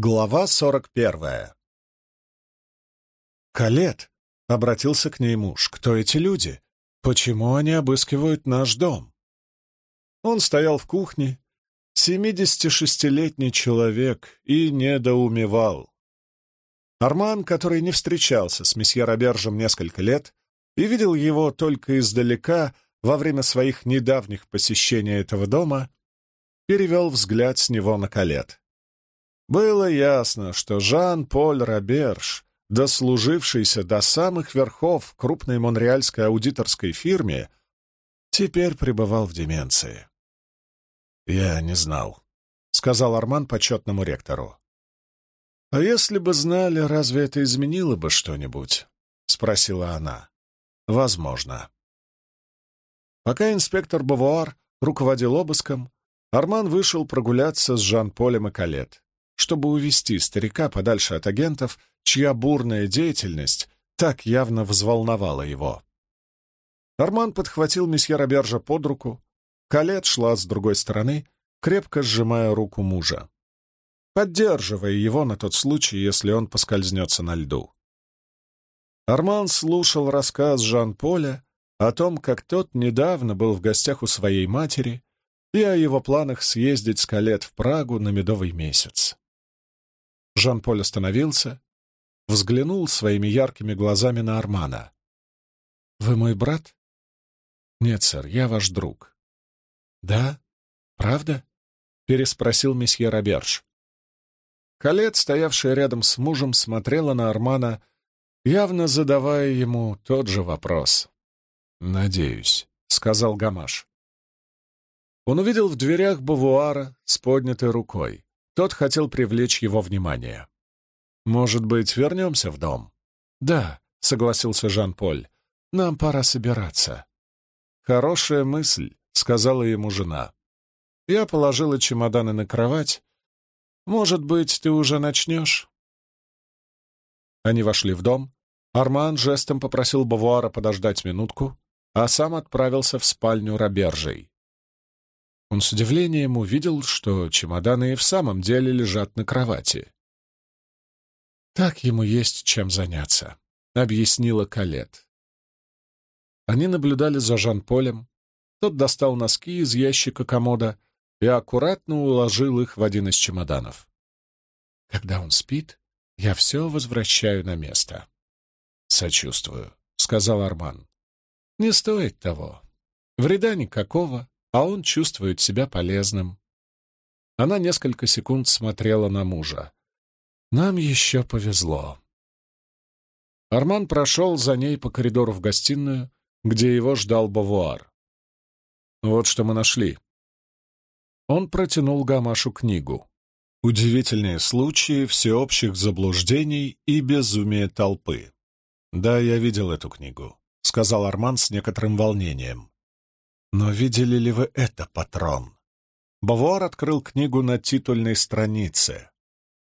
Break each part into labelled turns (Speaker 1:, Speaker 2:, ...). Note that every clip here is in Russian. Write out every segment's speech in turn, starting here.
Speaker 1: Глава сорок первая «Калет!» — обратился к ней муж. «Кто эти люди? Почему они обыскивают наш дом?» Он стоял в кухне, семидесятишестилетний человек, и недоумевал. Арман, который не встречался с месье Робержем несколько лет и видел его только издалека во время своих недавних посещений этого дома, перевел взгляд с него на Калет. Было ясно, что Жан-Поль Роберж, дослужившийся до самых верхов крупной монреальской аудиторской фирме, теперь пребывал в деменции. «Я не знал», — сказал Арман почетному ректору. «А если бы знали, разве это изменило бы что-нибудь?» — спросила она. «Возможно». Пока инспектор Бавуар руководил обыском, Арман вышел прогуляться с Жан-Полем и Калет чтобы увести старика подальше от агентов, чья бурная деятельность так явно взволновала его. Арман подхватил месье Робержа под руку, Калет шла с другой стороны, крепко сжимая руку мужа, поддерживая его на тот случай, если он поскользнется на льду. Арман слушал рассказ Жан-Поля о том, как тот недавно был в гостях у своей матери и о его планах съездить с Калет в Прагу на медовый месяц. Жан-Поль остановился, взглянул своими яркими глазами на Армана. «Вы мой брат?» «Нет, сэр, я ваш друг». «Да? Правда?» — переспросил месье Роберж. Калет, стоявшая рядом с мужем, смотрела на Армана, явно задавая ему тот же вопрос. «Надеюсь», — сказал Гамаш. Он увидел в дверях бавуара с поднятой рукой. Тот хотел привлечь его внимание. «Может быть, вернемся в дом?» «Да», — согласился Жан-Поль. «Нам пора собираться». «Хорошая мысль», — сказала ему жена. Я положила чемоданы на кровать. «Может быть, ты уже начнешь?» Они вошли в дом. Арман жестом попросил Бавуара подождать минутку, а сам отправился в спальню Робержей. Он с удивлением увидел, что чемоданы и в самом деле лежат на кровати. «Так ему есть чем заняться», — объяснила Калет. Они наблюдали за Жан-Полем. Тот достал носки из ящика комода и аккуратно уложил их в один из чемоданов. «Когда он спит, я все возвращаю на место». «Сочувствую», — сказал Арман. «Не стоит того. Вреда никакого а он чувствует себя полезным. Она несколько секунд смотрела на мужа. «Нам еще повезло». Арман прошел за ней по коридору в гостиную, где его ждал Бавуар. «Вот что мы нашли». Он протянул Гамашу книгу. «Удивительные случаи всеобщих заблуждений и безумия толпы». «Да, я видел эту книгу», — сказал Арман с некоторым волнением. Но видели ли вы это, патрон? Бавуар открыл книгу на титульной странице.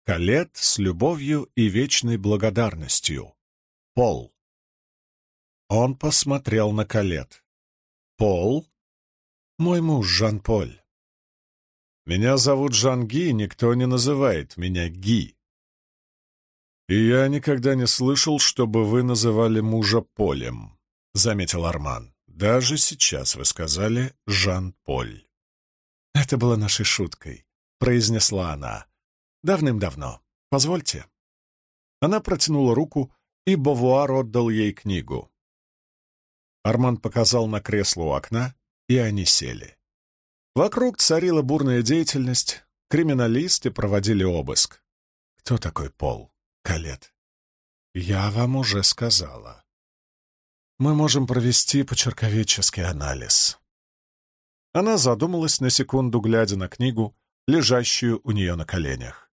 Speaker 1: «Калет с любовью и вечной благодарностью. Пол». Он посмотрел на Калет. «Пол?» «Мой муж Жан-Поль». «Меня зовут Жан Ги, никто не называет меня Ги». «И я никогда не слышал, чтобы вы называли мужа Полем», — заметил Арман. Даже сейчас вы сказали «Жан-Поль». «Это было нашей шуткой», — произнесла она. «Давным-давно. Позвольте». Она протянула руку, и Бавуар отдал ей книгу. Арман показал на кресло у окна, и они сели. Вокруг царила бурная деятельность, криминалисты проводили обыск. «Кто такой Пол? Калет?» «Я вам уже сказала» мы можем провести почерковедческий анализ». Она задумалась на секунду, глядя на книгу, лежащую у нее на коленях.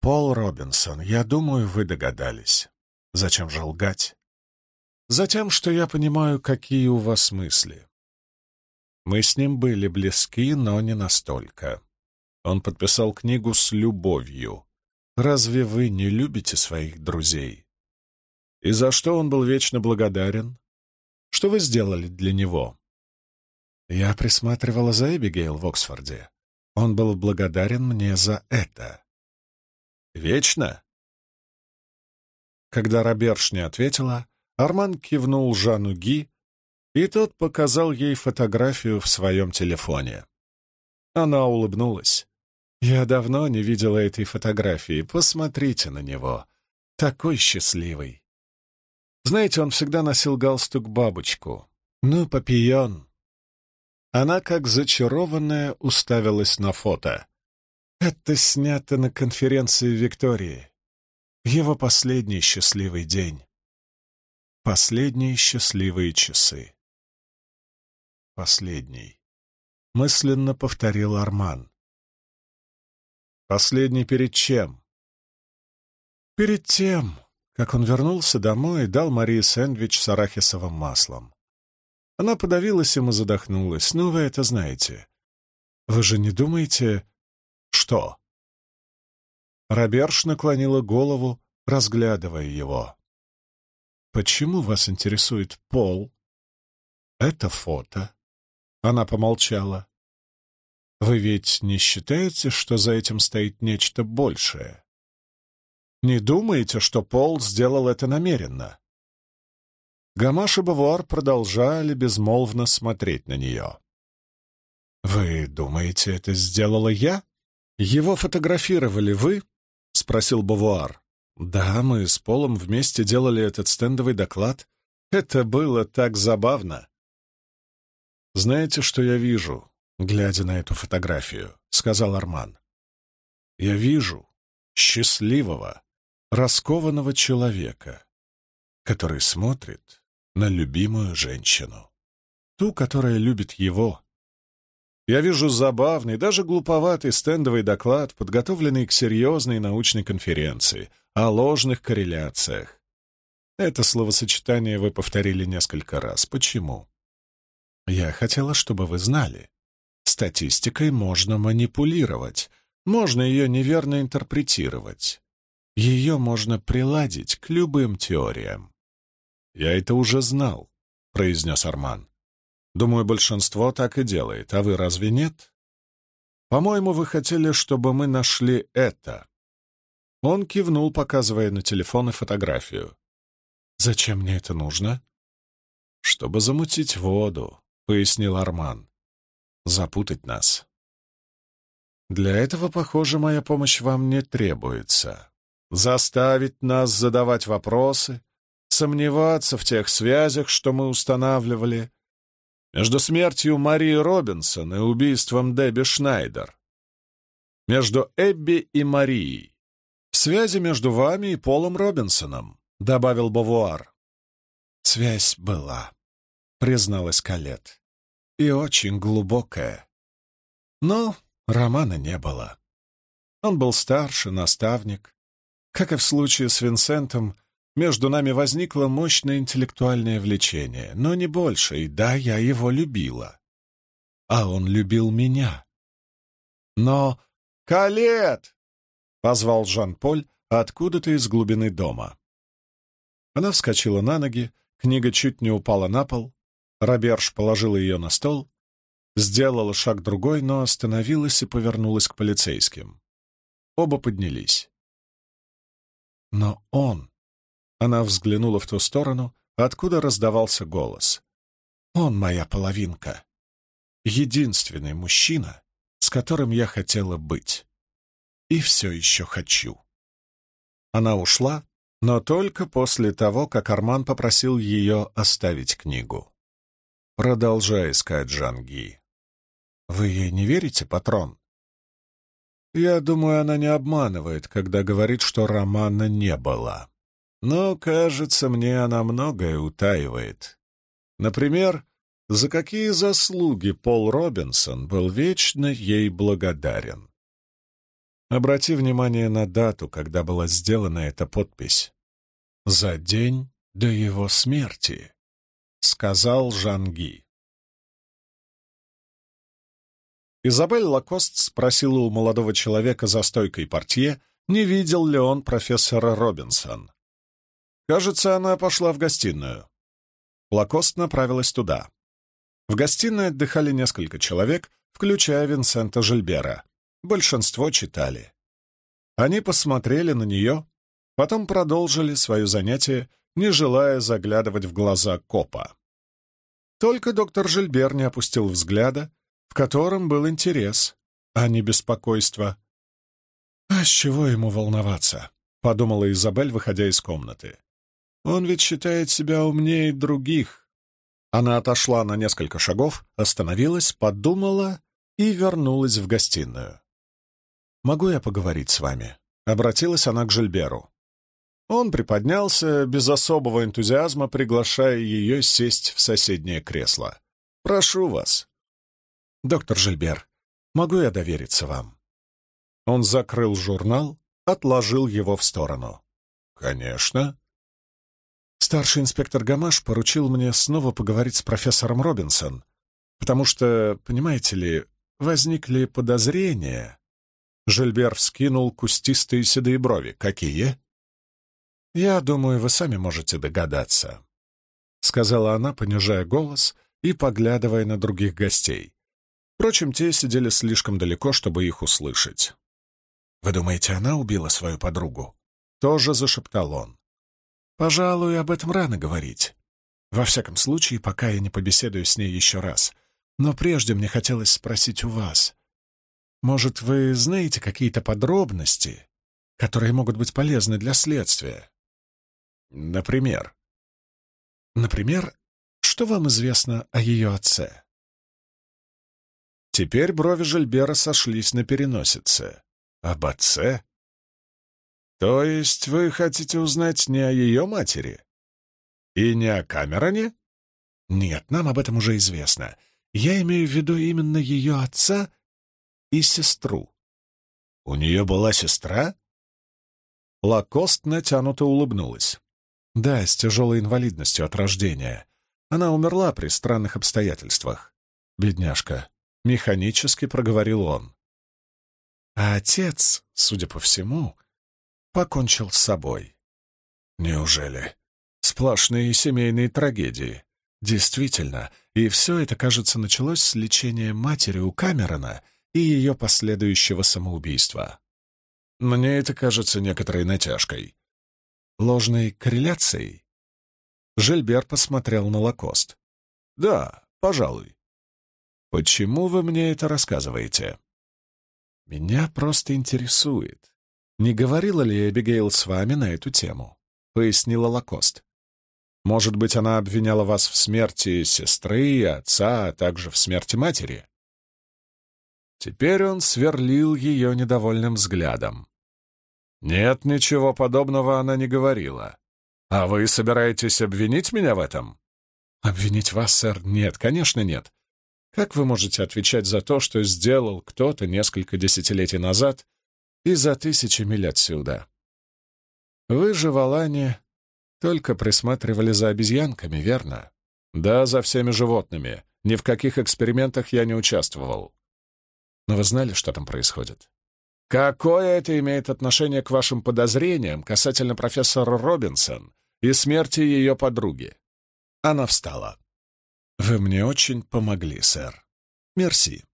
Speaker 1: «Пол Робинсон, я думаю, вы догадались. Зачем же лгать?» «Затем, что я понимаю, какие у вас мысли. Мы с ним были близки, но не настолько. Он подписал книгу с любовью. Разве вы не любите своих друзей?» И за что он был вечно благодарен? Что вы сделали для него? Я присматривала за Эбигейл в Оксфорде. Он был благодарен мне за это. Вечно?» Когда Роберш не ответила, Арман кивнул Жану Ги, и тот показал ей фотографию в своем телефоне. Она улыбнулась. «Я давно не видела этой фотографии. Посмотрите на него. Такой счастливый». Знаете, он всегда носил галстук-бабочку. Ну, папион. Она, как зачарованная, уставилась на фото. Это снято на конференции Виктории. Его последний счастливый день. Последние счастливые часы. Последний. Мысленно повторил Арман. Последний перед чем? Перед тем, как он вернулся домой и дал Марии сэндвич с арахисовым маслом. Она подавилась им и задохнулась. «Ну, вы это знаете. Вы же не думаете...» «Что?» Роберш наклонила голову, разглядывая его. «Почему вас интересует пол?» «Это фото». Она помолчала. «Вы ведь не считаете, что за этим стоит нечто большее?» Не думаете, что Пол сделал это намеренно?» Гамаш и Бавуар продолжали безмолвно смотреть на нее. «Вы думаете, это сделала я? Его фотографировали вы?» — спросил Бавуар. «Да, мы с Полом вместе делали этот стендовый доклад. Это было так забавно». «Знаете, что я вижу, глядя на эту фотографию?» — сказал Арман. «Я вижу счастливого, раскованного человека, который смотрит на любимую женщину, ту, которая любит его. Я вижу забавный, даже глуповатый стендовый доклад, подготовленный к серьезной научной конференции о ложных корреляциях. Это словосочетание вы повторили несколько раз. Почему? Я хотела, чтобы вы знали. Статистикой можно манипулировать, можно ее неверно интерпретировать. Ее можно приладить к любым теориям. «Я это уже знал», — произнес Арман. «Думаю, большинство так и делает, а вы разве нет? По-моему, вы хотели, чтобы мы нашли это». Он кивнул, показывая на телефон и фотографию. «Зачем мне это нужно?» «Чтобы замутить воду», — пояснил Арман. «Запутать нас». «Для этого, похоже, моя помощь вам не требуется заставить нас задавать вопросы, сомневаться в тех связях, что мы устанавливали, между смертью Марии Робинсон и убийством Дебби Шнайдер, между Эбби и Марией, связи между вами и Полом Робинсоном, добавил Бавуар. Связь была, призналась Калет, и очень глубокая. Но романа не было. Он был старше, наставник, как и в случае с Винсентом, между нами возникло мощное интеллектуальное влечение, но не больше, и да, я его любила. А он любил меня. Но... «Калет!» — позвал Жан-Поль откуда-то из глубины дома. Она вскочила на ноги, книга чуть не упала на пол, Роберж положила ее на стол, сделала шаг другой, но остановилась и повернулась к полицейским. Оба поднялись. Но он... Она взглянула в ту сторону, откуда раздавался голос. Он моя половинка. Единственный мужчина, с которым я хотела быть. И все еще хочу. Она ушла, но только после того, как Арман попросил ее оставить книгу. Продолжай искать Жанги. Вы ей не верите, патрон? Я думаю, она не обманывает, когда говорит, что романа не было. Но, кажется, мне она многое утаивает. Например, за какие заслуги Пол Робинсон был вечно ей благодарен. Обрати внимание на дату, когда была сделана эта подпись. «За день до его смерти», — сказал Жанги. Изабель Лакост спросила у молодого человека за стойкой портье, не видел ли он профессора Робинсон. Кажется, она пошла в гостиную. Лакост направилась туда. В гостиной отдыхали несколько человек, включая Винсента Жильбера. Большинство читали. Они посмотрели на нее, потом продолжили свое занятие, не желая заглядывать в глаза копа. Только доктор Жильбер не опустил взгляда, в котором был интерес, а не беспокойство. «А с чего ему волноваться?» — подумала Изабель, выходя из комнаты. «Он ведь считает себя умнее других». Она отошла на несколько шагов, остановилась, подумала и вернулась в гостиную. «Могу я поговорить с вами?» — обратилась она к Жильберу. Он приподнялся, без особого энтузиазма, приглашая ее сесть в соседнее кресло. «Прошу вас». «Доктор Жильбер, могу я довериться вам?» Он закрыл журнал, отложил его в сторону. «Конечно». Старший инспектор Гамаш поручил мне снова поговорить с профессором Робинсон, потому что, понимаете ли, возникли подозрения. Жильбер вскинул кустистые седые брови. «Какие?» «Я думаю, вы сами можете догадаться», — сказала она, понижая голос и поглядывая на других гостей. Впрочем, те сидели слишком далеко, чтобы их услышать. «Вы думаете, она убила свою подругу?» — тоже зашептал он. «Пожалуй, об этом рано говорить. Во всяком случае, пока я не побеседую с ней еще раз. Но прежде мне хотелось спросить у вас. Может, вы знаете какие-то подробности, которые могут быть полезны для следствия?» Например? Например, что вам известно о ее отце? Теперь брови Жильбера сошлись на переносице. Об отце? То есть вы хотите узнать не о ее матери? И не о Камероне? Нет, нам об этом уже известно. Я имею в виду именно ее отца и сестру. У нее была сестра? Лакост натянуто улыбнулась. Да, с тяжелой инвалидностью от рождения. Она умерла при странных обстоятельствах. Бедняжка. Механически проговорил он. А отец, судя по всему, покончил с собой. Неужели? Сплошные семейные трагедии. Действительно, и все это, кажется, началось с лечения матери у Камерона и ее последующего самоубийства. Мне это кажется некоторой натяжкой ложной корреляцией? Жильбер посмотрел на Лакост. «Да, пожалуй». «Почему вы мне это рассказываете?» «Меня просто интересует, не говорила ли Эбигейл с вами на эту тему?» — пояснила Лакост. «Может быть, она обвиняла вас в смерти сестры, отца, а также в смерти матери?» Теперь он сверлил ее недовольным взглядом. «Нет, ничего подобного она не говорила. А вы собираетесь обвинить меня в этом?» «Обвинить вас, сэр? Нет, конечно, нет. Как вы можете отвечать за то, что сделал кто-то несколько десятилетий назад и за тысячи миль отсюда? Вы же в Алане только присматривали за обезьянками, верно? Да, за всеми животными. Ни в каких экспериментах я не участвовал. Но вы знали, что там происходит? Какое это имеет отношение к вашим подозрениям касательно профессора Робинсон и смерти ее подруги? Она встала. Вы мне очень помогли, сэр. Мерси.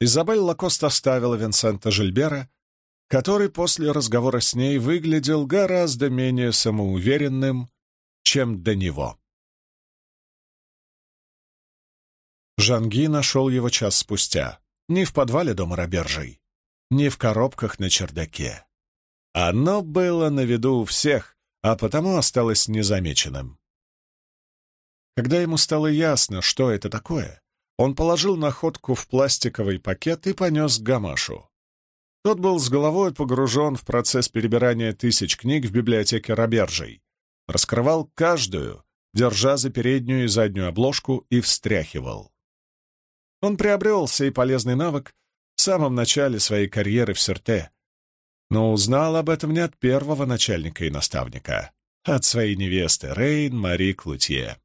Speaker 1: Изабель Лакост оставила Винсента Жильбера, который после разговора с ней выглядел гораздо менее самоуверенным, чем до него. Жанги нашел его час спустя. Не в подвале дома Робержей, не в коробках на чердаке. Оно было на виду у всех, а потому осталось незамеченным. Когда ему стало ясно, что это такое, он положил находку в пластиковый пакет и понес к Гамашу. Тот был с головой погружен в процесс перебирания тысяч книг в библиотеке Робержей, раскрывал каждую, держа за переднюю и заднюю обложку, и встряхивал. Он приобрел сей полезный навык в самом начале своей карьеры в Сюрте, но узнал об этом не от первого начальника и наставника, а от своей невесты Рейн Мари Клутье.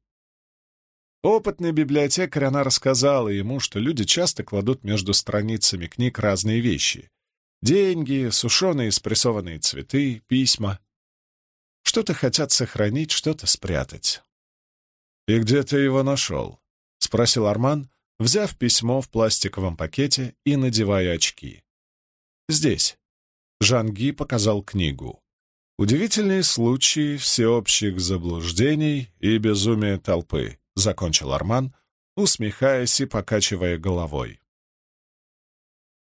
Speaker 1: Опытный библиотекарь она рассказала ему, что люди часто кладут между страницами книг разные вещи — деньги, сушеные спрессованные цветы, письма. Что-то хотят сохранить, что-то спрятать. «И где ты его нашел?» — спросил Арман, взяв письмо в пластиковом пакете и надевая очки. Здесь. Жанги показал книгу. «Удивительные случаи всеобщих заблуждений и безумия толпы», — закончил Арман, усмехаясь и покачивая головой.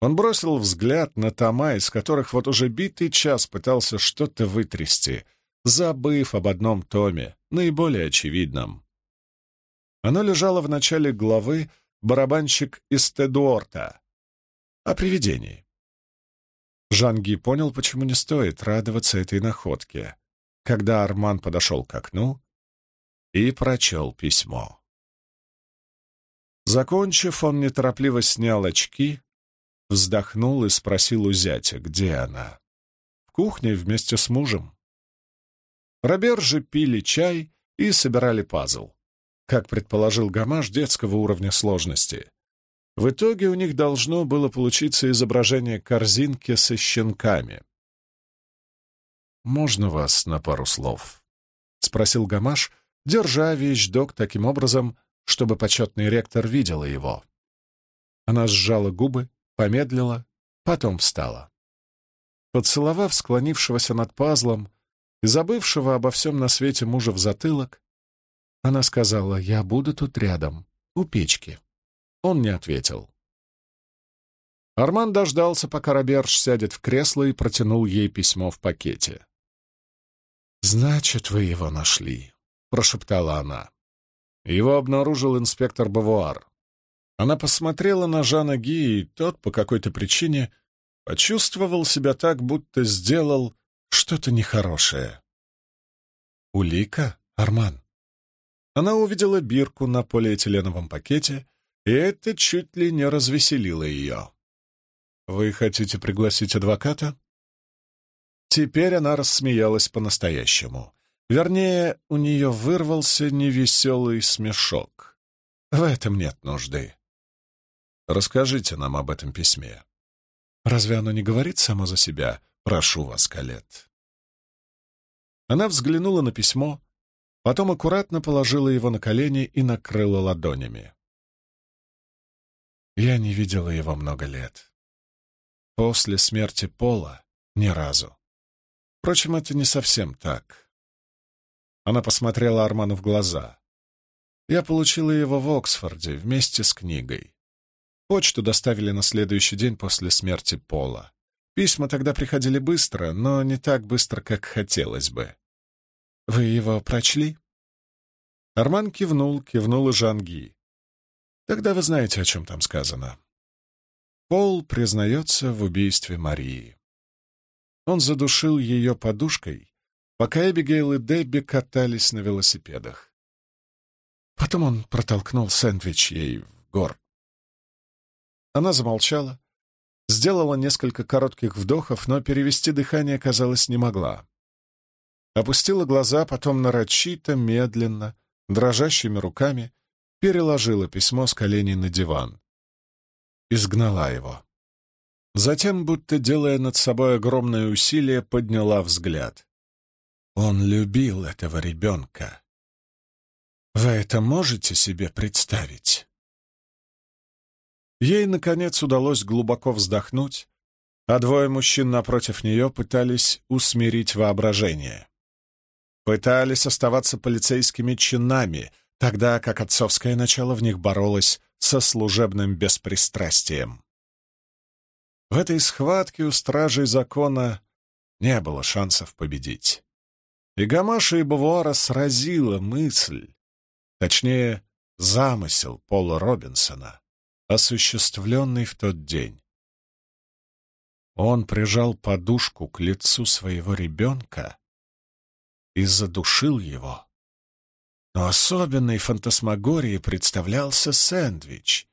Speaker 1: Он бросил взгляд на тома, из которых вот уже битый час пытался что-то вытрясти, забыв об одном томе, наиболее очевидном. Оно лежало в начале главы «Барабанщик из Тедуорта» о привидении. Жанги понял, почему не стоит радоваться этой находке, когда Арман подошел к окну и прочел письмо. Закончив, он неторопливо снял очки, вздохнул и спросил у зятя, где она. В кухне вместе с мужем. Робер же пили чай и собирали пазл, как предположил Гамаш детского уровня сложности. В итоге у них должно было получиться изображение корзинки со щенками. «Можно вас на пару слов?» — спросил Гамаш, держа вещдок таким образом, чтобы почетный ректор видела его. Она сжала губы, помедлила, потом встала. Поцеловав склонившегося над пазлом и забывшего обо всем на свете мужа в затылок, она сказала, «Я буду тут рядом, у печки». Он не ответил. Арман дождался, пока Роберж сядет в кресло и протянул ей письмо в пакете. «Значит, вы его нашли», — прошептала она. Его обнаружил инспектор Бавуар. Она посмотрела на Жана Ги, и тот по какой-то причине почувствовал себя так, будто сделал что-то нехорошее. «Улика, Арман?» Она увидела бирку на полиэтиленовом пакете и это чуть ли не развеселило ее. «Вы хотите пригласить адвоката?» Теперь она рассмеялась по-настоящему. Вернее, у нее вырвался невеселый смешок. В этом нет нужды. Расскажите нам об этом письме. Разве оно не говорит само за себя? Прошу вас, Калет. Она взглянула на письмо, потом аккуратно положила его на колени и накрыла ладонями. Я не видела его много лет. После смерти Пола ни разу. Впрочем, это не совсем так. Она посмотрела Арману в глаза. Я получила его в Оксфорде вместе с книгой. Почту доставили на следующий день после смерти Пола. Письма тогда приходили быстро, но не так быстро, как хотелось бы. «Вы его прочли?» Арман кивнул, кивнул и Жанги. Тогда вы знаете, о чем там сказано. Пол признается в убийстве Марии. Он задушил ее подушкой, пока Эбигейл и Дебби катались на велосипедах. Потом он протолкнул сэндвич ей в гор. Она замолчала, сделала несколько коротких вдохов, но перевести дыхание, казалось, не могла. Опустила глаза, потом нарочито, медленно, дрожащими руками переложила письмо с коленей на диван. Изгнала его. Затем, будто делая над собой огромное усилие, подняла взгляд. Он любил этого ребенка. Вы это можете себе представить? Ей, наконец, удалось глубоко вздохнуть, а двое мужчин напротив нее пытались усмирить воображение. Пытались оставаться полицейскими чинами — тогда как отцовское начало в них боролось со служебным беспристрастием. В этой схватке у стражей закона не было шансов победить. И Гамаша и Бавуара сразила мысль, точнее, замысел Пола Робинсона, осуществленный в тот день. Он прижал подушку к лицу своего ребенка и задушил его. Но особенной фантасмагорией представлялся сэндвич.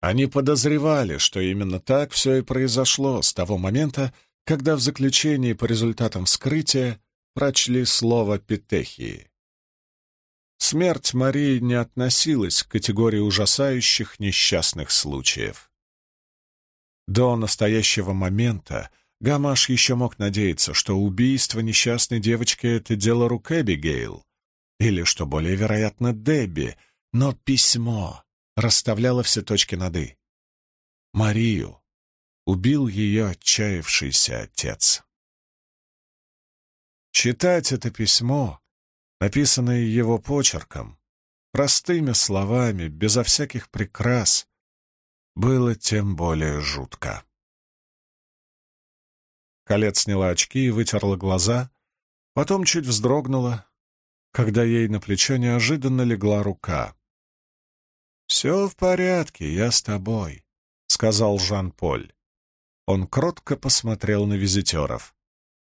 Speaker 1: Они подозревали, что именно так все и произошло с того момента, когда в заключении по результатам вскрытия прочли слово «петехии». Смерть Марии не относилась к категории ужасающих несчастных случаев. До настоящего момента Гамаш еще мог надеяться, что убийство несчастной девочки — это дело рук Эбигейл, или, что более вероятно, Дебби, но письмо расставляло все точки над «и». Марию убил ее отчаявшийся отец. Читать это письмо, написанное его почерком, простыми словами, безо всяких прикрас, было тем более жутко. Колет сняла очки и вытерла глаза, потом чуть вздрогнула, когда ей на плечо неожиданно легла рука. «Все в порядке, я с тобой», — сказал Жан-Поль. Он кротко посмотрел на визитеров.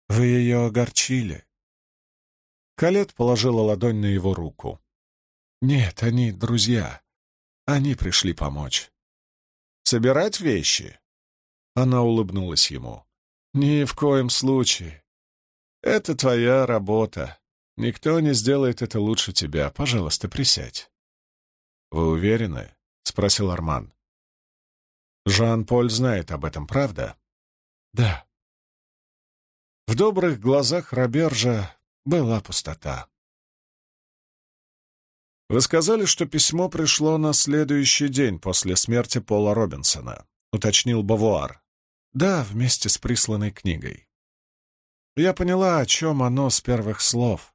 Speaker 1: «Вы ее огорчили?» Калет положила ладонь на его руку. «Нет, они друзья. Они пришли помочь». «Собирать вещи?» Она улыбнулась ему. «Ни в коем случае. Это твоя работа. Никто не сделает это лучше тебя. Пожалуйста, присядь». «Вы уверены?» — спросил Арман. Жан-Поль знает об этом, правда? Да. В добрых глазах Робержа была пустота. Вы сказали, что письмо пришло на следующий день после смерти Пола Робинсона, уточнил Бавуар. Да, вместе с присланной книгой. Я поняла, о чем оно с первых слов.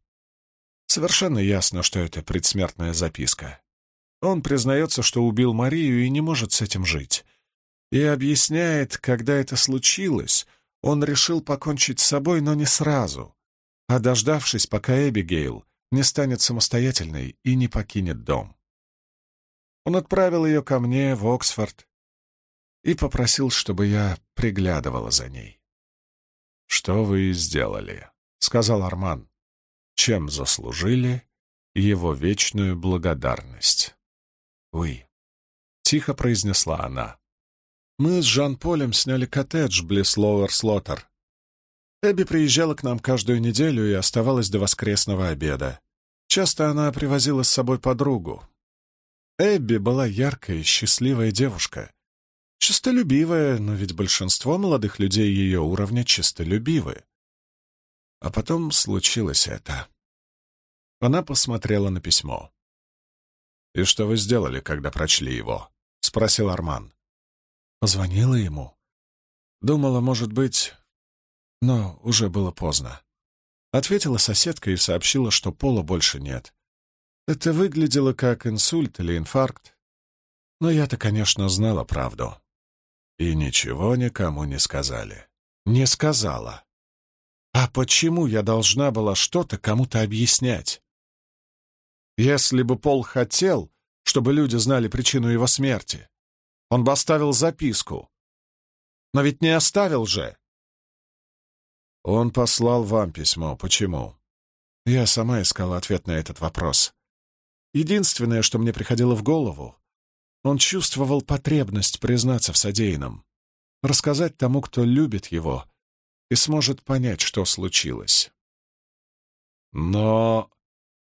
Speaker 1: Совершенно ясно, что это предсмертная записка. Он признается, что убил Марию и не может с этим жить и объясняет, когда это случилось, он решил покончить с собой, но не сразу, а дождавшись, пока Эбигейл не станет самостоятельной и не покинет дом. Он отправил ее ко мне в Оксфорд и попросил, чтобы я приглядывала за ней. «Что вы сделали?» — сказал Арман. «Чем заслужили его вечную благодарность?» «Вы», — тихо произнесла она. Мы с Жан-Полем сняли коттедж близ Лоуэр-Слоттер. Эбби приезжала к нам каждую неделю и оставалась до воскресного обеда. Часто она привозила с собой подругу. Эбби была яркая, счастливая девушка. Чистолюбивая, но ведь большинство молодых людей ее уровня чистолюбивы. А потом случилось это. Она посмотрела на письмо. «И что вы сделали, когда прочли его?» — спросил Арман. Позвонила ему. Думала, может быть, но уже было поздно. Ответила соседка и сообщила, что пола больше нет. Это выглядело как инсульт или инфаркт. Но я-то, конечно, знала правду. И ничего никому не сказали. Не сказала. А почему я должна была что-то кому-то объяснять? Если бы Пол хотел, чтобы люди знали причину его смерти, он бы оставил записку. Но ведь не оставил же. Он послал вам письмо. Почему? Я сама искала ответ на этот вопрос. Единственное, что мне приходило в голову, он чувствовал потребность признаться в содеянном, рассказать тому, кто любит его и сможет понять, что случилось. Но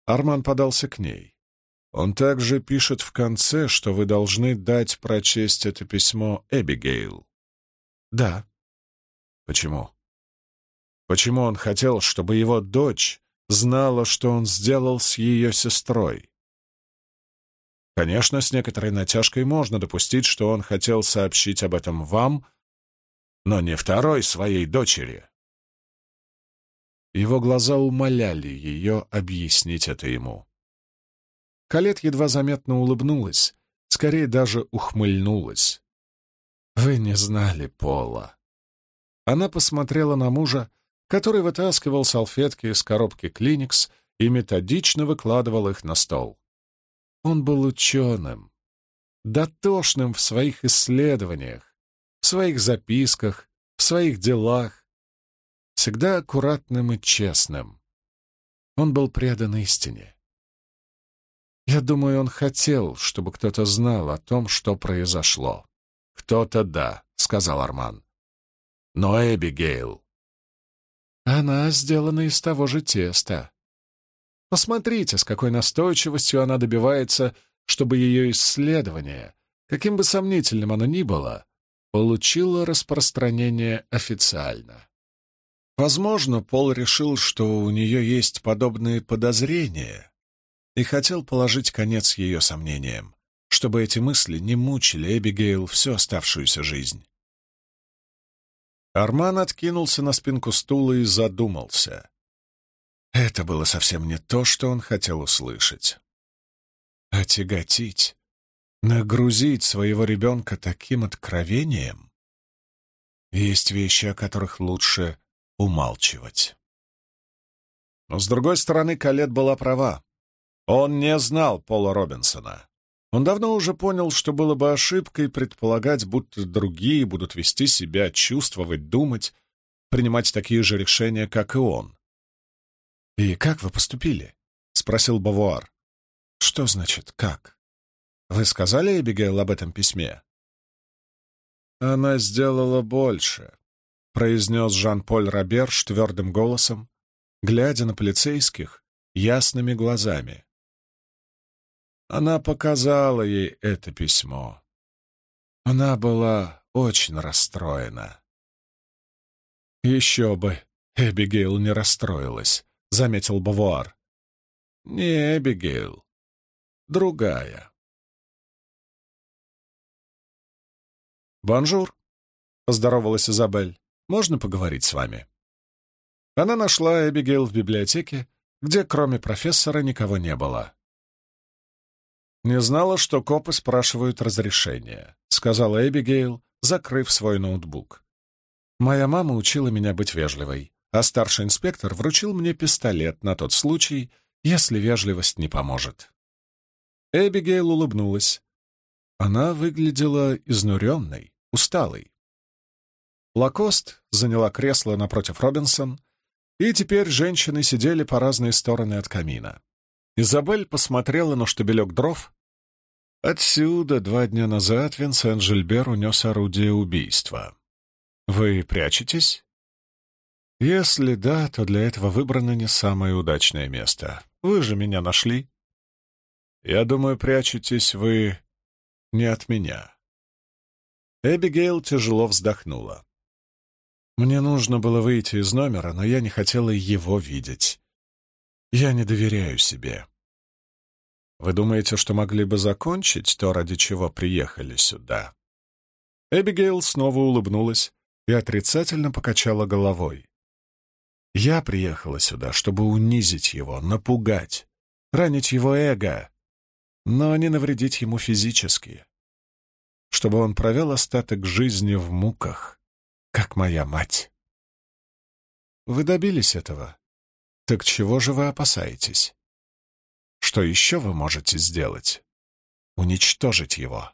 Speaker 1: Арман подался к ней. Он также пишет в конце, что вы должны дать прочесть это письмо Эбигейл. Да. Почему? Почему он хотел, чтобы его дочь знала, что он сделал с ее сестрой? Конечно, с некоторой натяжкой можно допустить, что он хотел сообщить об этом вам, но не второй своей дочери. Его глаза умоляли ее объяснить это ему. Калет едва заметно улыбнулась, скорее даже ухмыльнулась. «Вы не знали Пола». Она посмотрела на мужа, который вытаскивал салфетки из коробки «Клиникс» и методично выкладывал их на стол. Он был ученым, дотошным в своих исследованиях, в своих записках, в своих делах, всегда аккуратным и честным. Он был предан истине. Я думаю, он хотел, чтобы кто-то знал о том, что произошло. «Кто-то да», — сказал Арман. «Но Эбигейл...» «Она сделана из того же теста. Посмотрите, с какой настойчивостью она добивается, чтобы ее исследование, каким бы сомнительным оно ни было, получило распространение официально. Возможно, Пол решил, что у нее есть подобные подозрения, и хотел положить конец ее сомнениям, чтобы эти мысли не мучили Эбигейл всю оставшуюся жизнь. Арман откинулся на спинку стула и задумался. Это было совсем не то, что он хотел услышать. Отяготить, нагрузить своего ребенка таким откровением? Есть вещи, о которых лучше умалчивать. Но, с другой стороны, Калет была права. Он не знал Пола Робинсона. Он давно уже понял, что было бы ошибкой предполагать, будто другие будут вести себя, чувствовать, думать, принимать такие же решения, как и он. «И как вы поступили?» — спросил Бавуар. «Что значит «как»? Вы сказали Эбигейл об этом письме?» «Она сделала больше», — произнес Жан-Поль Роберж твердым голосом, глядя на полицейских ясными глазами. Она показала ей это письмо. Она была очень расстроена. «Еще бы, Эбигейл не расстроилась», — заметил Бавуар. «Не Эбигейл, другая». «Бонжур», — поздоровалась Изабель. «Можно поговорить с вами?» Она нашла Эбигейл в библиотеке, где кроме профессора никого не было. «Не знала, что копы спрашивают разрешения», — сказала Эбигейл, закрыв свой ноутбук. «Моя мама учила меня быть вежливой, а старший инспектор вручил мне пистолет на тот случай, если вежливость не поможет». Эбигейл улыбнулась. Она выглядела изнуренной, усталой. Лакост заняла кресло напротив Робинсон, и теперь женщины сидели по разные стороны от камина. Изабель посмотрела на штабелек дров. Отсюда два дня назад Винсент Жильбер унес орудие убийства. «Вы прячетесь?» «Если да, то для этого выбрано не самое удачное место. Вы же меня нашли». «Я думаю, прячетесь вы не от меня». Эбигейл тяжело вздохнула. «Мне нужно было выйти из номера, но я не хотела его видеть. Я не доверяю себе. Вы думаете, что могли бы закончить то, ради чего приехали сюда?» Эбигейл снова улыбнулась и отрицательно покачала головой. «Я приехала сюда, чтобы унизить его, напугать, ранить его эго, но не навредить ему физически, чтобы он провел остаток жизни в муках, как моя мать». «Вы добились этого?» Так чего же вы опасаетесь? Что еще вы можете сделать? Уничтожить его.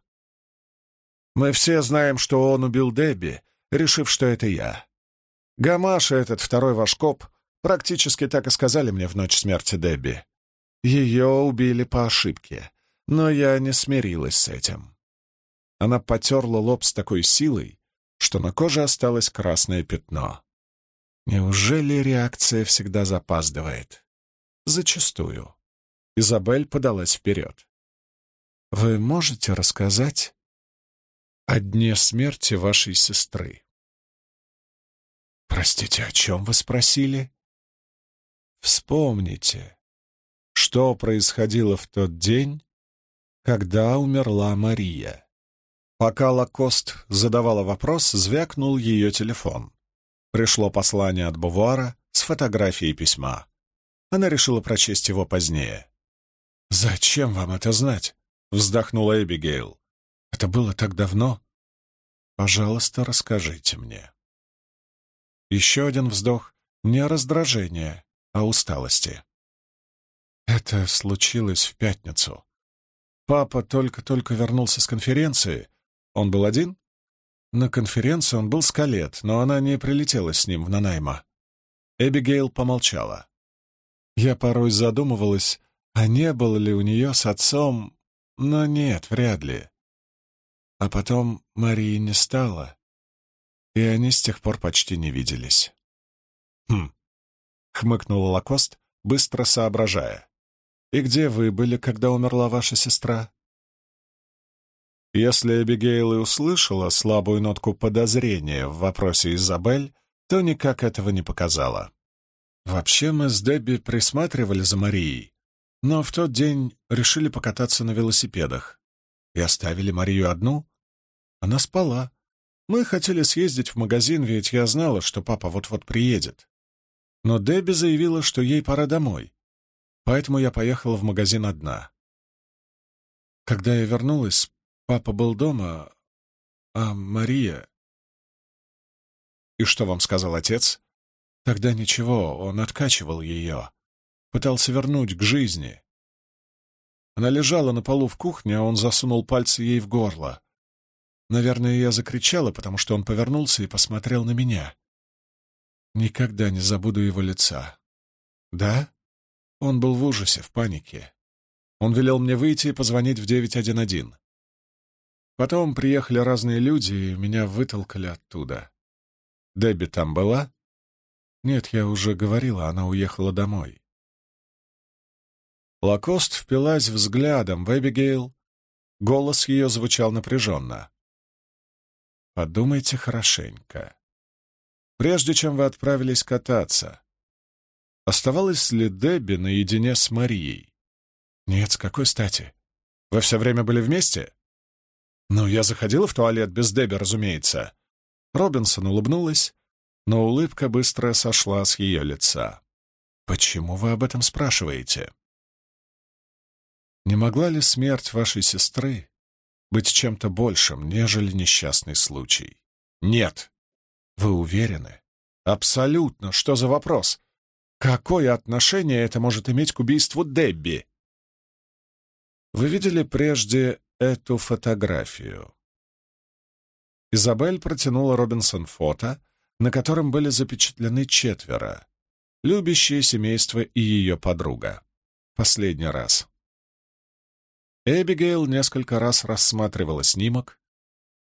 Speaker 1: Мы все знаем, что он убил Дебби, решив, что это я. Гамаша, этот второй ваш коп, практически так и сказали мне в ночь смерти Дебби. Ее убили по ошибке, но я не смирилась с этим. Она потерла лоб с такой силой, что на коже осталось красное пятно. Неужели реакция всегда запаздывает? Зачастую. Изабель подалась вперед. Вы можете рассказать о дне смерти вашей сестры? Простите, о чем вы спросили? Вспомните, что происходило в тот день, когда умерла Мария. Пока Лакост задавала вопрос, звякнул ее телефон. Пришло послание от Бувара с фотографией письма. Она решила прочесть его позднее. «Зачем вам это знать?» — вздохнула Эбигейл. «Это было так давно. Пожалуйста, расскажите мне». Еще один вздох — не раздражение, а усталости. Это случилось в пятницу. Папа только-только вернулся с конференции. Он был один? На конференции он был с Калет, но она не прилетела с ним в Нанайма. Эбигейл помолчала. Я порой задумывалась, а не было ли у нее с отцом... Но нет, вряд ли. А потом Марии не стало, и они с тех пор почти не виделись. «Хм», — хмыкнула Лакост, быстро соображая. «И где вы были, когда умерла ваша сестра?» Если Эбигейл и услышала слабую нотку подозрения в вопросе Изабель, то никак этого не показала. Вообще мы с Дебби присматривали за Марией, но в тот день решили покататься на велосипедах и оставили Марию одну. Она спала, Мы хотели съездить в магазин, ведь я знала, что папа вот-вот приедет. Но Дебби заявила, что ей пора домой, поэтому я поехала в магазин одна. Когда я вернулась, папа был дома, а Мария... И что вам сказал отец? Тогда ничего, он откачивал ее, пытался вернуть к жизни. Она лежала на полу в кухне, а он засунул пальцы ей в горло. Наверное, я закричала, потому что он повернулся и посмотрел на меня. Никогда не забуду его лица. Да? Он был в ужасе, в панике. Он велел мне выйти и позвонить в 911. Потом приехали разные люди, и меня вытолкали оттуда. Дебби там была? Нет, я уже говорила, она уехала домой. Лакост впилась взглядом в Эбигейл. Голос ее звучал напряженно. «Подумайте хорошенько. Прежде чем вы отправились кататься, оставалась ли Дебби наедине с Марией?» «Нет, с какой стати? Вы все время были вместе?» «Ну, я заходила в туалет без Дебби, разумеется». Робинсон улыбнулась, но улыбка быстро сошла с ее лица. «Почему вы об этом спрашиваете?» Не могла ли смерть вашей сестры быть чем-то большим, нежели несчастный случай? Нет. Вы уверены? Абсолютно. Что за вопрос? Какое отношение это может иметь к убийству Дебби? Вы видели прежде эту фотографию? Изабель протянула Робинсон фото, на котором были запечатлены четверо. Любящее семейство и ее подруга. Последний раз. Эбигейл несколько раз рассматривала снимок.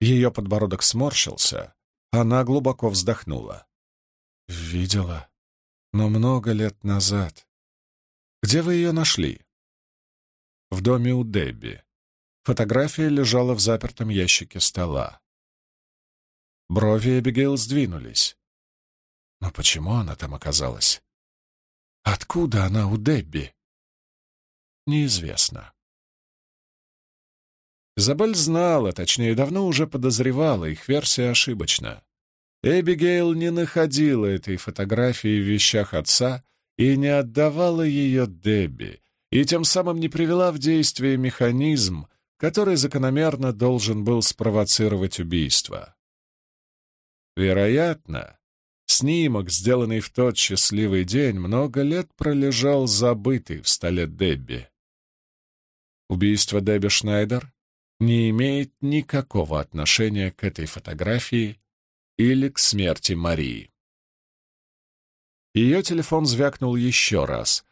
Speaker 1: Ее подбородок сморщился. Она глубоко вздохнула. «Видела, но много лет назад. Где вы ее нашли?» «В доме у Дебби. Фотография лежала в запертом ящике стола. Брови Эбигейл сдвинулись. Но почему она там оказалась? Откуда она у Дебби? Неизвестно. Изабель знала, точнее, давно уже подозревала, их версия ошибочна. Эбигейл не находила этой фотографии в вещах отца и не отдавала ее Дебби, и тем самым не привела в действие механизм, который закономерно должен был спровоцировать убийство. Вероятно, снимок, сделанный в тот счастливый день, много лет пролежал забытый в столе Дебби. Убийство Дебби Шнайдер не имеет никакого отношения к этой фотографии или к смерти Марии. Ее телефон звякнул еще раз.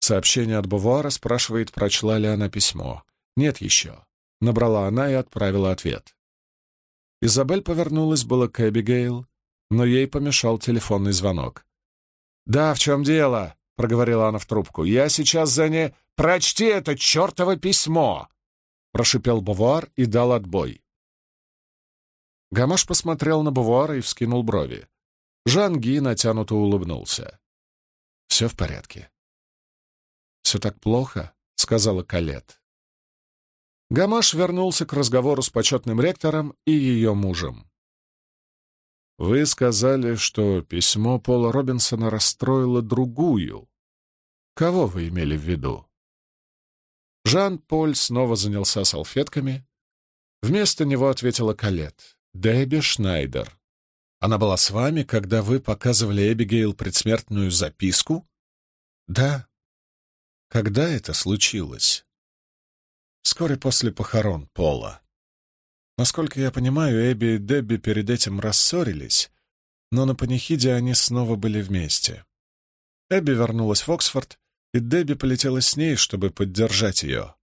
Speaker 1: Сообщение от Бувара спрашивает, прочла ли она письмо. Нет еще. Набрала она и отправила ответ. Изабель повернулась было к Эбигейл, но ей помешал телефонный звонок. «Да, в чем дело?» — проговорила она в трубку. «Я сейчас за не... Прочти это чертово письмо!» Прошипел Бувуар и дал отбой. Гамаш посмотрел на Бувуара и вскинул брови. Жан Ги натянуто улыбнулся. «Все в порядке». «Все так плохо», — сказала Калет. Гамаш вернулся к разговору с почетным ректором и ее мужем. «Вы сказали, что письмо Пола Робинсона расстроило другую. Кого вы имели в виду?» Жан-Поль снова занялся салфетками. Вместо него ответила Калет. «Дебби Шнайдер. Она была с вами, когда вы показывали Эбигейл предсмертную записку?» «Да». «Когда это случилось?» «Вскоре после похорон Пола. Насколько я понимаю, Эбби и Дебби перед этим рассорились, но на панихиде они снова были вместе. Эбби вернулась в Оксфорд, и Дебби полетела с ней, чтобы поддержать ее.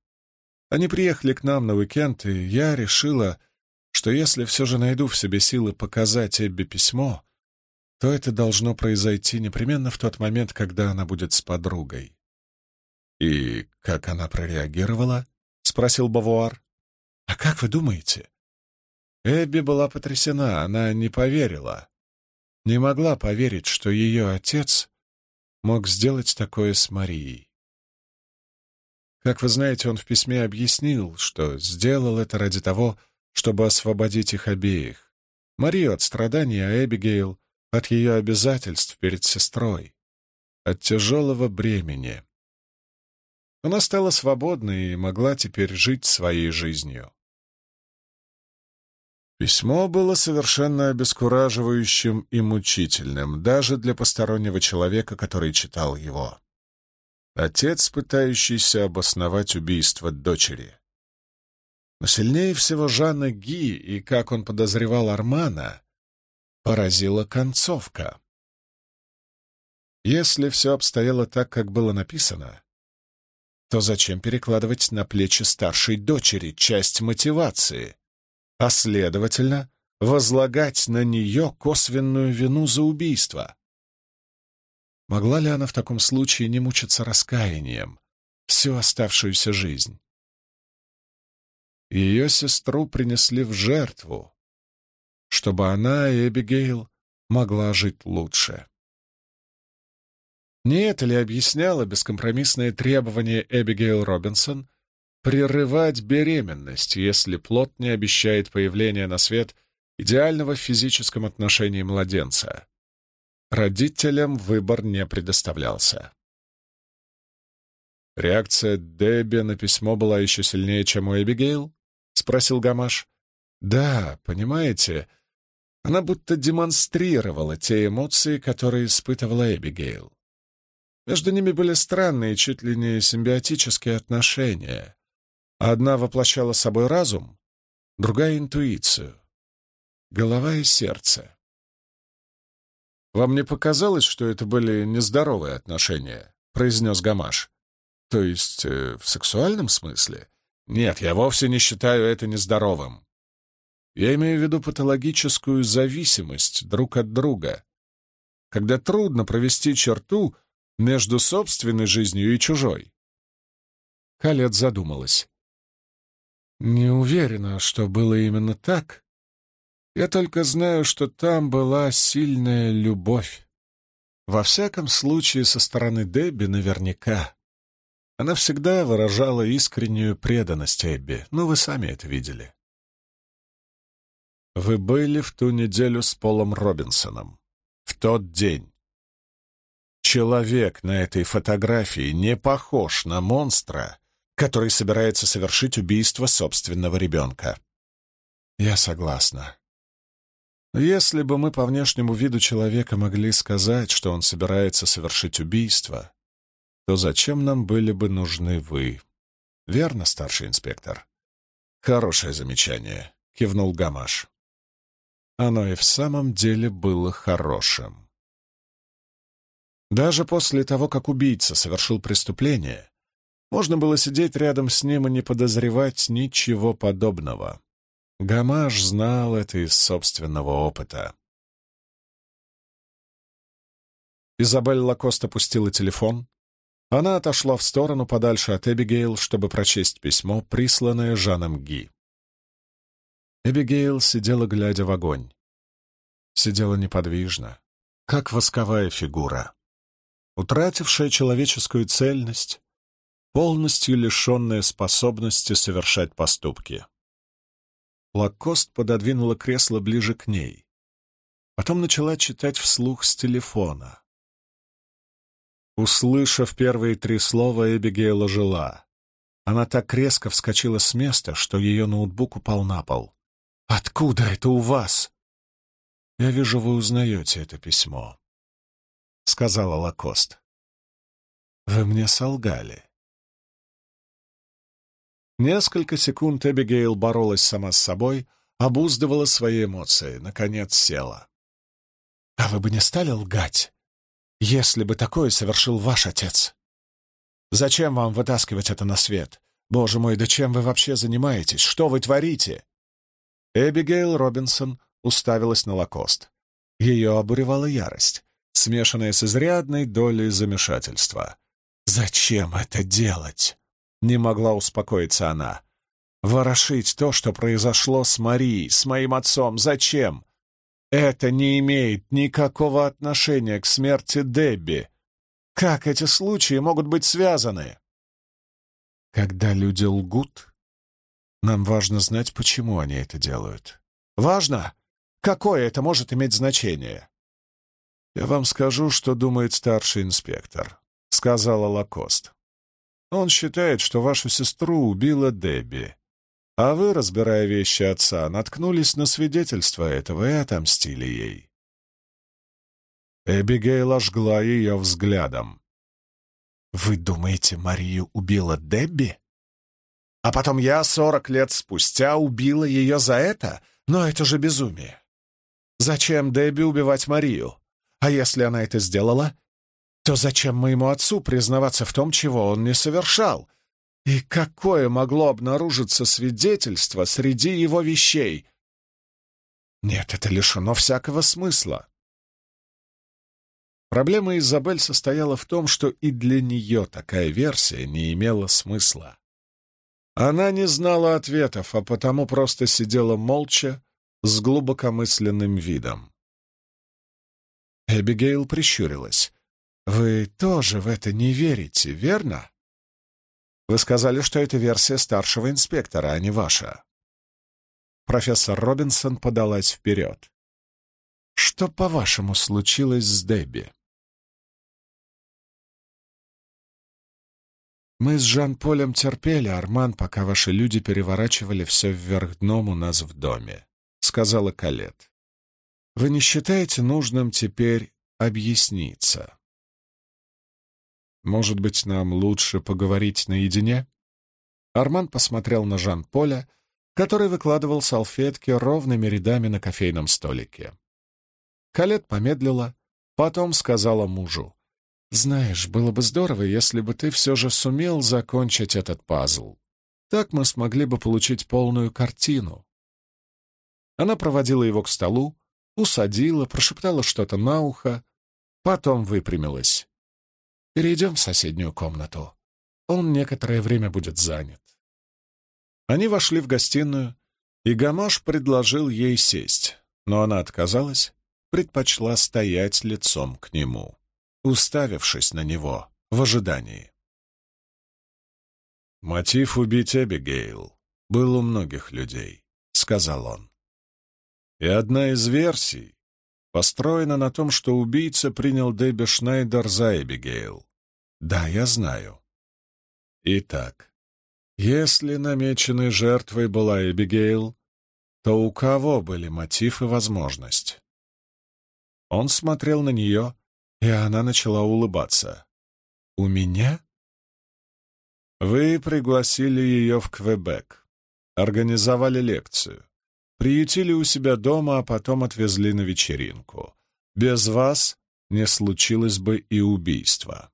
Speaker 1: Они приехали к нам на уикенд, и я решила, что если все же найду в себе силы показать Эбби письмо, то это должно произойти непременно в тот момент, когда она будет с подругой. «И как она прореагировала?» — спросил Бавуар. «А как вы думаете?» Эбби была потрясена, она не поверила. Не могла поверить, что ее отец мог сделать такое с Марией. Как вы знаете, он в письме объяснил, что сделал это ради того, чтобы освободить их обеих, Марию от страданий, а Эбигейл — от ее обязательств перед сестрой, от тяжелого бремени. Она стала свободной и могла теперь жить своей жизнью. Письмо было совершенно обескураживающим и мучительным, даже для постороннего человека, который читал его. Отец, пытающийся обосновать убийство дочери. Но сильнее всего Жанна Ги и, как он подозревал Армана, поразила концовка. Если все обстояло так, как было написано, то зачем перекладывать на плечи старшей дочери часть мотивации, а, следовательно, возлагать на нее косвенную вину за убийство. Могла ли она в таком случае не мучиться раскаянием всю оставшуюся жизнь? Ее сестру принесли в жертву, чтобы она, и Эбигейл, могла жить лучше. Не это ли объясняло бескомпромиссное требование Эбигейл Робинсон прерывать беременность, если плод не обещает появления на свет идеального в физическом отношении младенца. Родителям выбор не предоставлялся. «Реакция Дебби на письмо была еще сильнее, чем у Эбигейл?» — спросил Гамаш. «Да, понимаете, она будто демонстрировала те эмоции, которые испытывала Эбигейл. Между ними были странные, чуть ли не симбиотические отношения. Одна воплощала собой разум, другая — интуицию. Голова и сердце. «Вам не показалось, что это были нездоровые отношения?» — произнес Гамаш. «То есть э, в сексуальном смысле?» «Нет, я вовсе не считаю это нездоровым. Я имею в виду патологическую зависимость друг от друга, когда трудно провести черту между собственной жизнью и чужой». Халет задумалась. Не уверена, что было именно так. Я только знаю, что там была сильная любовь. Во всяком случае, со стороны Дебби наверняка. Она всегда выражала искреннюю преданность Эбби, но вы сами это видели. Вы были в ту неделю с Полом Робинсоном. В тот день. Человек на этой фотографии не похож на монстра, который собирается совершить убийство собственного ребенка. Я согласна. если бы мы по внешнему виду человека могли сказать, что он собирается совершить убийство, то зачем нам были бы нужны вы? Верно, старший инспектор? Хорошее замечание, кивнул Гамаш. Оно и в самом деле было хорошим. Даже после того, как убийца совершил преступление, можно было сидеть рядом с ним и не подозревать ничего подобного. Гамаш знал это из собственного опыта. Изабель Лакост опустила телефон. Она отошла в сторону подальше от Эбигейл, чтобы прочесть письмо, присланное Жаном Ги. Эбигейл сидела, глядя в огонь. Сидела неподвижно, как восковая фигура. Утратившая человеческую цельность, полностью лишенная способности совершать поступки. Лакост пододвинула кресло ближе к ней. Потом начала читать вслух с телефона. Услышав первые три слова, Эбигейл ожила. Она так резко вскочила с места, что ее ноутбук упал на пол. «Откуда это у вас?» «Я вижу, вы узнаете это письмо», — сказала Лакост. «Вы мне солгали. Несколько секунд Эбигейл боролась сама с собой, обуздывала свои эмоции, наконец села. «А вы бы не стали лгать, если бы такое совершил ваш отец? Зачем вам вытаскивать это на свет? Боже мой, да чем вы вообще занимаетесь? Что вы творите?» Эбигейл Робинсон уставилась на Лакост. Ее обуревала ярость, смешанная с изрядной долей замешательства. «Зачем это делать?» Не могла успокоиться она. Ворошить то, что произошло с Марией, с моим отцом, зачем? Это не имеет никакого отношения к смерти Дебби. Как эти случаи могут быть связаны? Когда люди лгут, нам важно знать, почему они это делают. Важно? Какое это может иметь значение?» «Я вам скажу, что думает старший инспектор», — сказала Лакост. «Он считает, что вашу сестру убила Дебби, а вы, разбирая вещи отца, наткнулись на свидетельство этого и отомстили ей». Эбигейл ожгла ее взглядом. «Вы думаете, Марию убила Дебби? А потом я сорок лет спустя убила ее за это? Но это же безумие. Зачем Дебби убивать Марию? А если она это сделала, то зачем моему отцу признаваться в том, чего он не совершал? И какое могло обнаружиться свидетельство среди его вещей? Нет, это лишено всякого смысла. Проблема Изабель состояла в том, что и для нее такая версия не имела смысла. Она не знала ответов, а потому просто сидела молча, с глубокомысленным видом. Эбигейл прищурилась. «Вы тоже в это не верите, верно? Вы сказали, что это версия старшего инспектора, а не ваша». Профессор Робинсон подалась вперед. «Что, по-вашему, случилось с Дебби?» «Мы с Жан-Полем терпели, Арман, пока ваши люди переворачивали все вверх дном у нас в доме», — сказала Калет. «Вы не считаете нужным теперь объясниться?» «Может быть, нам лучше поговорить наедине?» Арман посмотрел на Жан-Поля, который выкладывал салфетки ровными рядами на кофейном столике. Калет помедлила, потом сказала мужу. «Знаешь, было бы здорово, если бы ты все же сумел закончить этот пазл. Так мы смогли бы получить полную картину». Она проводила его к столу, усадила, прошептала что-то на ухо, потом выпрямилась. «Перейдем в соседнюю комнату. Он некоторое время будет занят». Они вошли в гостиную, и Гамаш предложил ей сесть, но она отказалась, предпочла стоять лицом к нему уставившись на него в ожидании. «Мотив убить Эбигейл был у многих людей», — сказал он. «И одна из версий построена на том, что убийца принял Дебби Шнайдер за Эбигейл. Да, я знаю. Итак, если намеченной жертвой была Эбигейл, то у кого были мотив и возможность?» Он смотрел на нее, и она начала улыбаться. «У меня?» «Вы пригласили ее в Квебек, организовали лекцию, приютили у себя дома, а потом отвезли на вечеринку. Без вас не случилось бы и убийства».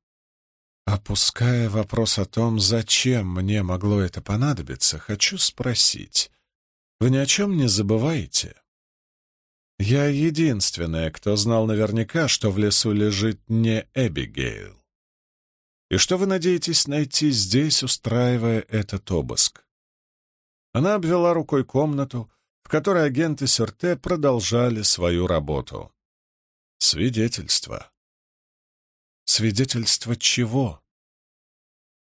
Speaker 1: Опуская вопрос о том, зачем мне могло это понадобиться, хочу спросить, вы ни о чем не забываете? Я единственная, кто знал наверняка, что в лесу лежит не Эбигейл. И что вы надеетесь найти здесь, устраивая этот обыск? Она обвела рукой комнату, в которой агенты Сюрте продолжали свою работу. Свидетельство. Свидетельство чего?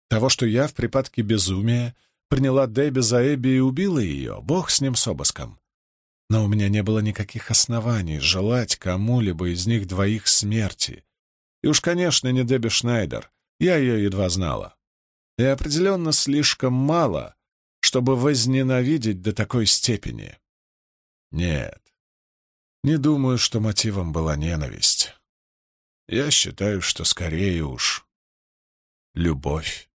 Speaker 1: Того, что я в припадке безумия приняла Дебби за Эбби и убила ее, бог с ним с обыском. Но у меня не было никаких оснований желать кому-либо из них двоих смерти. И уж, конечно, не Дебби Шнайдер, я ее едва знала. И определенно слишком мало, чтобы возненавидеть до такой степени. Нет, не думаю, что мотивом была ненависть. Я считаю, что скорее уж любовь.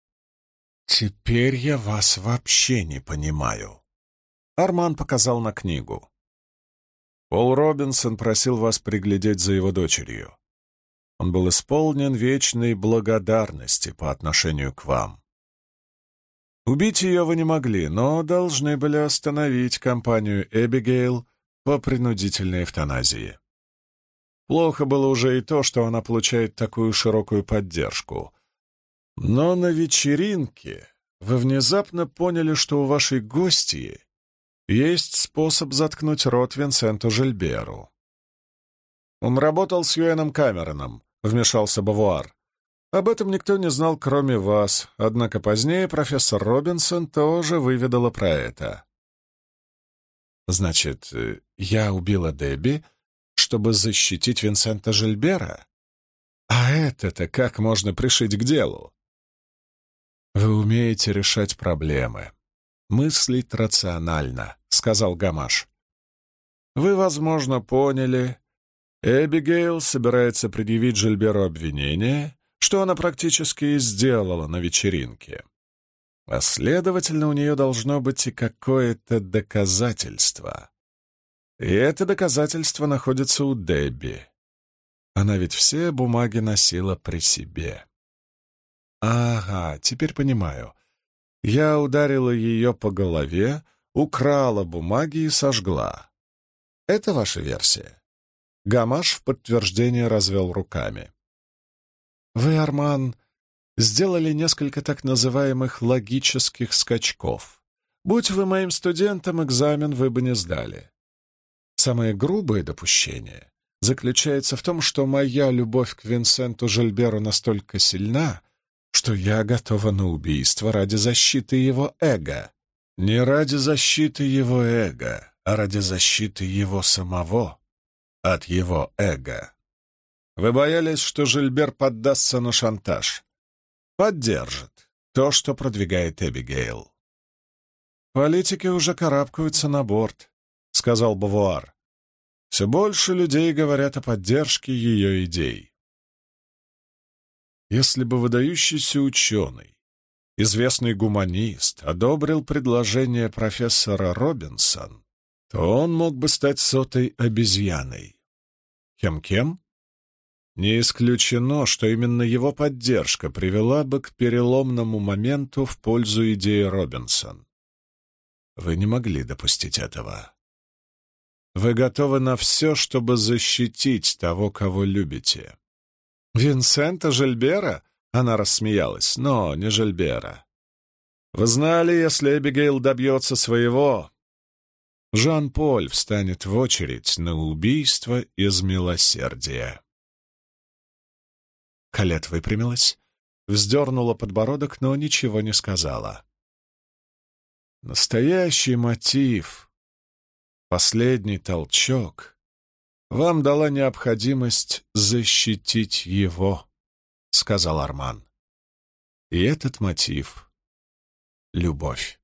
Speaker 1: Теперь я вас вообще не понимаю. Арман показал на книгу. Пол Робинсон просил вас приглядеть за его дочерью. Он был исполнен вечной благодарности по отношению к вам. Убить ее вы не могли, но должны были остановить компанию Эбигейл по принудительной эвтаназии. Плохо было уже и то, что она получает такую широкую поддержку. Но на вечеринке вы внезапно поняли, что у вашей гостьи есть способ заткнуть рот Винсенту Жильберу. Он работал с Юэном Камероном, вмешался Бавуар. Об этом никто не знал, кроме вас, однако позднее профессор Робинсон тоже выведала про это. Значит, я убила Дебби, чтобы защитить Винсента Жильбера? А это-то как можно пришить к делу? Вы умеете решать проблемы, мыслить рационально, — сказал Гамаш. Вы, возможно, поняли, Эбигейл собирается предъявить Жильберу обвинение, что она практически и сделала на вечеринке. А следовательно, у нее должно быть и какое-то доказательство. И это доказательство находится у Дебби. Она ведь все бумаги носила при себе. Ага, теперь понимаю. Я ударила ее по голове, украла бумаги и сожгла. Это ваша версия? Гамаш в подтверждение развел руками. Вы, Арман, сделали несколько так называемых логических скачков. Будь вы моим студентом, экзамен вы бы не сдали. Самое грубое допущение заключается в том, что моя любовь к Винсенту Жильберу настолько сильна, что я готова на убийство ради защиты его эго. Не ради защиты его эго, а ради защиты его самого от его эго. Вы боялись, что Жильбер поддастся на шантаж. Поддержит то, что продвигает Эбигейл. «Политики уже карабкаются на борт», — сказал Бавуар. «Все больше людей говорят о поддержке ее идей». Если бы выдающийся ученый, известный гуманист, одобрил предложение профессора Робинсон, то он мог бы стать сотой обезьяной. Кем-кем? Не исключено, что именно его поддержка привела бы к переломному моменту в пользу идеи Робинсон. Вы не могли допустить этого. Вы готовы на все, чтобы защитить того, кого любите. Винсента Жильбера? Она рассмеялась, но не Жильбера. Вы знали, если Эбигейл добьется своего, Жан-Поль встанет в очередь на убийство из милосердия. Калет выпрямилась, вздернула подбородок, но ничего не сказала. Настоящий мотив, последний толчок, вам дала необходимость защитить его, — сказал Арман. И этот мотив — любовь.